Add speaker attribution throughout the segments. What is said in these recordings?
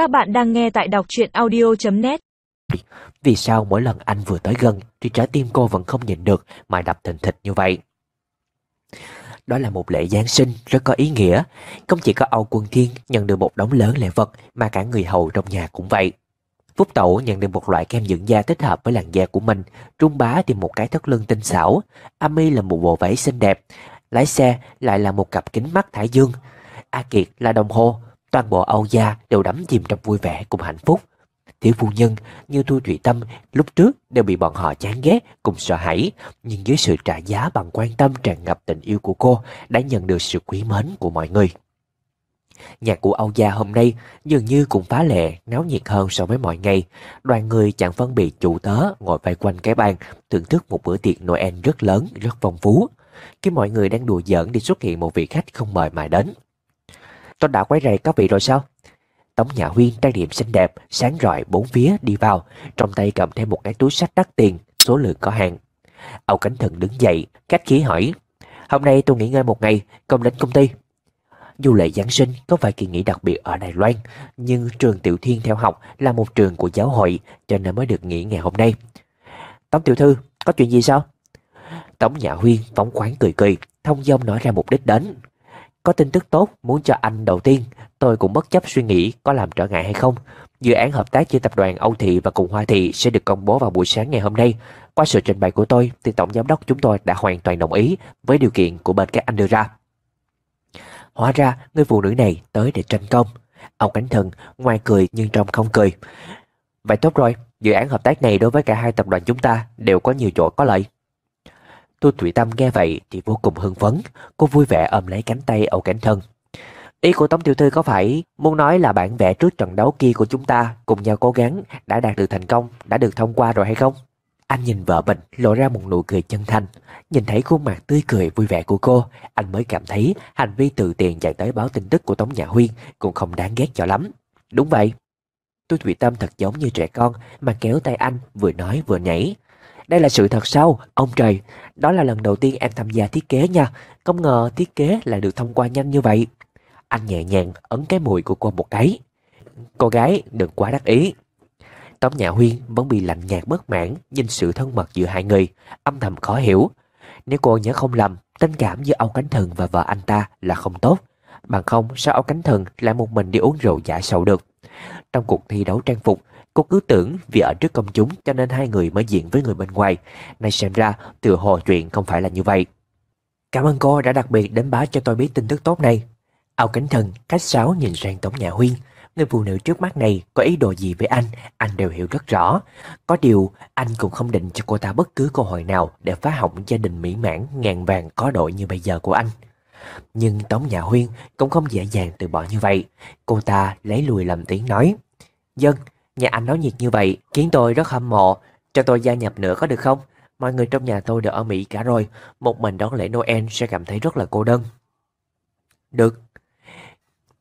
Speaker 1: Các bạn đang nghe tại đọc truyện audio.net
Speaker 2: Vì sao mỗi lần anh vừa tới gần thì trái tim cô vẫn không nhìn được mà đập thình thịch như vậy? Đó là một lễ Giáng sinh rất có ý nghĩa. Không chỉ có Âu Quân Thiên nhận được một đống lớn lễ vật mà cả người hầu trong nhà cũng vậy. Phúc Tẩu nhận được một loại kem dưỡng da thích hợp với làn da của mình. Trung bá thì một cái thắt lưng tinh xảo. Ami là một bộ váy xinh đẹp. Lái xe lại là một cặp kính mắt thải dương. A Kiệt là đồng hồ. Toàn bộ Âu gia đều đắm chìm trong vui vẻ cùng hạnh phúc. Tiểu phu nhân như Thu Thủy Tâm lúc trước đều bị bọn họ chán ghét cùng sợ hãi, nhưng dưới sự trả giá bằng quan tâm tràn ngập tình yêu của cô đã nhận được sự quý mến của mọi người. Nhạc của Âu Gia hôm nay dường như cũng phá lệ, náo nhiệt hơn so với mọi ngày. Đoàn người chẳng phân biệt chủ tớ ngồi vây quanh cái bàn, thưởng thức một bữa tiệc Noel rất lớn, rất phong phú. Khi mọi người đang đùa giỡn thì xuất hiện một vị khách không mời mà đến. Tôi đã quấy rầy các vị rồi sao? Tống nhã Huyên trang điểm xinh đẹp, sáng rọi bốn phía đi vào, trong tay cầm thêm một cái túi sách đắt tiền, số lượng có hàng Âu Cánh Thần đứng dậy, cách khí hỏi, hôm nay tôi nghỉ ngơi một ngày, không đến công ty. Dù lễ Giáng sinh có vài kỳ nghỉ đặc biệt ở Đài Loan, nhưng trường Tiểu Thiên theo học là một trường của giáo hội cho nên mới được nghỉ ngày hôm nay. Tống Tiểu Thư, có chuyện gì sao? Tống nhã Huyên phóng khoáng cười cười, thông dong nói ra mục đích đến. Có tin tức tốt muốn cho anh đầu tiên, tôi cũng bất chấp suy nghĩ có làm trở ngại hay không. Dự án hợp tác giữa tập đoàn Âu Thị và cùng Hoa Thị sẽ được công bố vào buổi sáng ngày hôm nay. Qua sự trình bày của tôi thì Tổng Giám đốc chúng tôi đã hoàn toàn đồng ý với điều kiện của bên các anh đưa ra. Hóa ra người phụ nữ này tới để tranh công. Ông Cánh Thần ngoài cười nhưng trong không cười. Vậy tốt rồi, dự án hợp tác này đối với cả hai tập đoàn chúng ta đều có nhiều chỗ có lợi. Tô Thủy Tâm nghe vậy thì vô cùng hưng phấn, cô vui vẻ ôm lấy cánh tay Âu Cảnh Thân. Ý của Tống Tiểu Thư có phải muốn nói là bản vẽ trước trận đấu kia của chúng ta cùng nhau cố gắng đã đạt được thành công, đã được thông qua rồi hay không? Anh nhìn vợ mình lộ ra một nụ cười chân thành. Nhìn thấy khuôn mặt tươi cười vui vẻ của cô, anh mới cảm thấy hành vi tự tiền chạy tới báo tin tức của Tống Nhà Huyên cũng không đáng ghét cho lắm. Đúng vậy. tôi Thủy Tâm thật giống như trẻ con mà kéo tay anh vừa nói vừa nhảy. Đây là sự thật sao? Ông trời, đó là lần đầu tiên em tham gia thiết kế nha. Không ngờ thiết kế lại được thông qua nhanh như vậy. Anh nhẹ nhàng ấn cái mùi của cô một cái. Cô gái đừng quá đắc ý. Tống Nhà Huyên vẫn bị lạnh nhạt bất mãn nhìn sự thân mật giữa hai người, âm thầm khó hiểu. Nếu cô nhớ không lầm, tình cảm giữa Âu Cánh Thần và vợ anh ta là không tốt. Bằng không sao Âu Cánh Thần lại một mình đi uống rượu giả sầu được. Trong cuộc thi đấu trang phục, Cô cứ tưởng vì ở trước công chúng cho nên hai người mới diện với người bên ngoài. Nay xem ra từ hồ chuyện không phải là như vậy. Cảm ơn cô đã đặc biệt đến báo cho tôi biết tin tức tốt này. Âu Cánh Thần cách sáo nhìn sang Tống Nhà Huyên. Người phụ nữ trước mắt này có ý đồ gì với anh, anh đều hiểu rất rõ. Có điều, anh cũng không định cho cô ta bất cứ cơ hội nào để phá hỏng gia đình mỹ mãn ngàn vàng có đội như bây giờ của anh. Nhưng Tống Nhà Huyên cũng không dễ dàng từ bỏ như vậy. Cô ta lấy lùi lầm tiếng nói. Dân, Nhà anh nói nhiệt như vậy khiến tôi rất hâm mộ. Cho tôi gia nhập nữa có được không? Mọi người trong nhà tôi đều ở Mỹ cả rồi. Một mình đón lễ Noel sẽ cảm thấy rất là cô đơn. Được.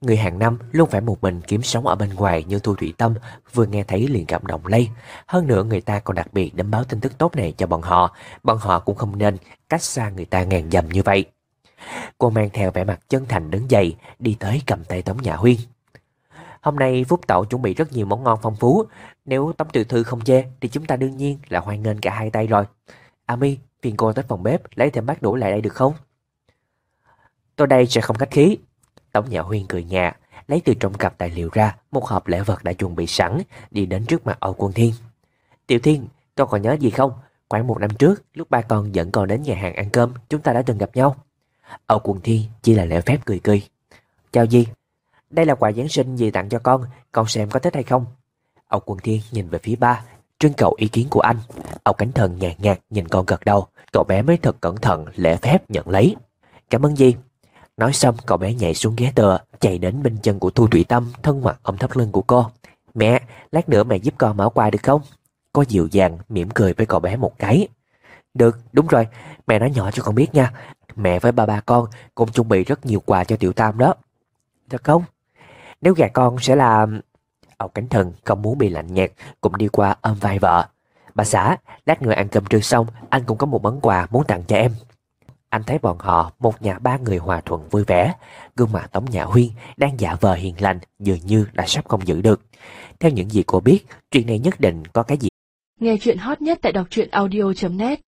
Speaker 2: Người hàng năm luôn phải một mình kiếm sống ở bên ngoài như Thu Thủy Tâm vừa nghe thấy liền cảm động lây. Hơn nữa người ta còn đặc biệt đến báo tin tức tốt này cho bọn họ. Bọn họ cũng không nên cách xa người ta ngàn dặm như vậy. Cô mang theo vẻ mặt chân thành đứng dậy, đi tới cầm tay Tống Nhà Huyên. Hôm nay Phúc Tậu chuẩn bị rất nhiều món ngon phong phú. Nếu Tống Tiểu Thư không chê thì chúng ta đương nhiên là hoan nghênh cả hai tay rồi. Ami, phiền cô tới phòng bếp lấy thêm bát đũa lại đây được không? Tôi đây sẽ không khách khí. Tống Nhã Huyên cười nhạt, lấy từ trong cặp tài liệu ra một hộp lễ vật đã chuẩn bị sẵn, đi đến trước mặt Âu Quân Thiên. Tiểu Thiên, con còn nhớ gì không? Khoảng một năm trước, lúc ba con dẫn con đến nhà hàng ăn cơm, chúng ta đã từng gặp nhau. Âu Quân Thiên chỉ là lễ phép cười cười. Chào gì? Đây là quà Giáng sinh gì tặng cho con, con xem có thích hay không? Ông Quân Thiên nhìn về phía ba, trưng cầu ý kiến của anh. Ông Cánh Thần nhạt nhạt nhìn con gật đầu, cậu bé mới thật cẩn thận, lễ phép nhận lấy. Cảm ơn gì? Nói xong cậu bé nhảy xuống ghế tựa, chạy đến bên chân của Thu Thủy Tâm, thân mặt ôm thấp lưng của cô. Mẹ, lát nữa mẹ giúp con mở quà được không? Cô dịu dàng, mỉm cười với cậu bé một cái. Được, đúng rồi, mẹ nói nhỏ cho con biết nha. Mẹ với ba ba con cũng chuẩn bị rất nhiều quà cho Tiểu Tam đó. Thật không? Nếu gạt con sẽ là... Âu Cánh Thần không muốn bị lạnh nhạt, cũng đi qua ôm vai vợ. Bà xã, lát người ăn cơm trưa xong, anh cũng có một món quà muốn tặng cho em. Anh thấy bọn họ một nhà ba người hòa thuận vui vẻ. Gương mặt Tống Nhã Huyên đang giả vờ hiền lành dường như đã sắp không giữ được. Theo những gì cô biết, chuyện này nhất định có cái gì.
Speaker 1: Nghe chuyện hot nhất tại đọc truyện audio.net